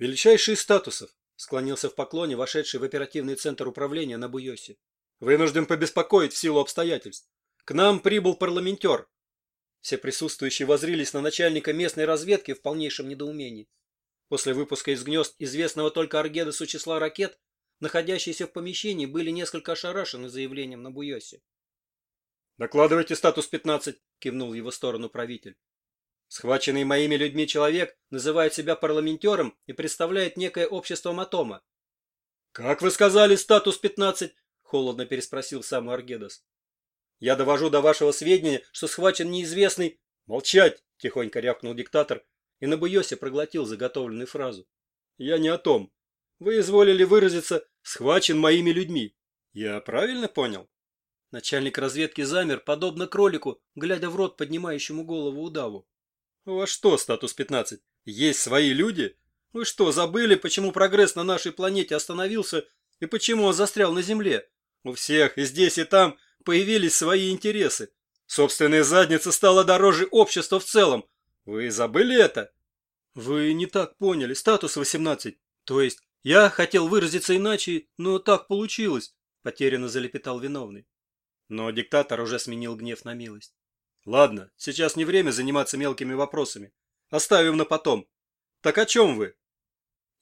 Величайший статусов, склонился в поклоне вошедший в оперативный центр управления на Буйосе. Вынужден побеспокоить в силу обстоятельств. К нам прибыл парламентер. Все присутствующие возрились на начальника местной разведки в полнейшем недоумении. После выпуска из гнезд известного только Аргедесу числа ракет, находящиеся в помещении, были несколько ошарашены заявлением на Буйосе. «Докладывайте статус 15», — кивнул в его сторону правитель. Схваченный моими людьми человек называет себя парламентером и представляет некое общество Матома. «Как вы сказали, статус 15?» — холодно переспросил сам Аргедос. «Я довожу до вашего сведения, что схвачен неизвестный...» «Молчать!» — тихонько рявкнул диктатор и на буёсе проглотил заготовленную фразу. «Я не о том. Вы изволили выразиться «схвачен моими людьми». Я правильно понял?» Начальник разведки замер, подобно кролику, глядя в рот поднимающему голову удаву. У вас что, статус 15? Есть свои люди? Вы что, забыли, почему прогресс на нашей планете остановился и почему он застрял на Земле? У всех и здесь, и там появились свои интересы. Собственная задница стала дороже общества в целом. Вы забыли это? Вы не так поняли. Статус 18. То есть, я хотел выразиться иначе, но так получилось, потерянно залепетал виновный. Но диктатор уже сменил гнев на милость. Ладно, сейчас не время заниматься мелкими вопросами. Оставим на потом. Так о чем вы?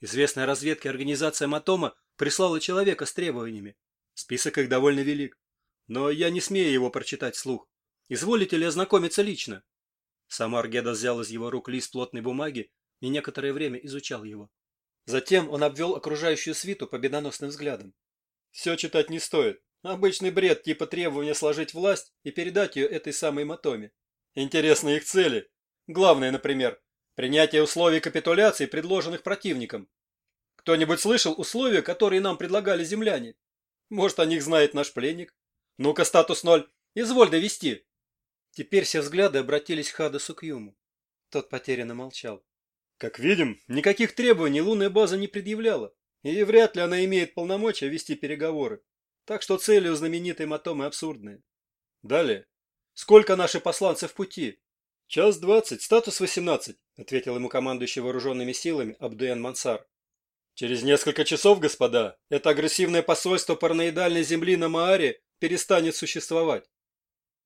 Известная разведке организация Матома прислала человека с требованиями. Список их довольно велик. Но я не смею его прочитать вслух. Изволите ли ознакомиться лично? Сам Аргеда взял из его рук лист плотной бумаги и некоторое время изучал его. Затем он обвел окружающую свиту победоносным взглядом. Все читать не стоит. Обычный бред типа требования сложить власть и передать ее этой самой Матоме. Интересны их цели. Главное, например, принятие условий капитуляции, предложенных противником. Кто-нибудь слышал условия, которые нам предлагали земляне? Может, о них знает наш пленник? Ну-ка, статус ноль. Изволь довести. Теперь все взгляды обратились к Хадасу Кьюму. Тот потерянно молчал. Как видим, никаких требований лунная база не предъявляла, и вряд ли она имеет полномочия вести переговоры. Так что цели у знаменитой Матомы абсурдные. Далее. Сколько наши посланцы в пути? Час двадцать, статус восемнадцать, ответил ему командующий вооруженными силами Абдуэн Мансар. Через несколько часов, господа, это агрессивное посольство параноидальной земли на Мааре перестанет существовать.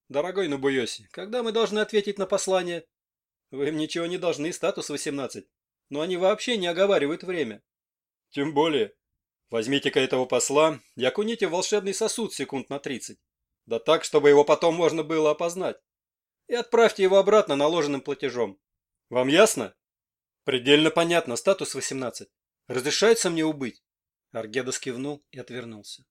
Дорогой Набуйоси, когда мы должны ответить на послание? Вы им ничего не должны, статус 18. Но они вообще не оговаривают время. Тем более, Возьмите-ка этого посла и окуните в волшебный сосуд секунд на тридцать. Да так, чтобы его потом можно было опознать. И отправьте его обратно наложенным платежом. Вам ясно? Предельно понятно, статус 18. Разрешается мне убыть? Аргедас кивнул и отвернулся.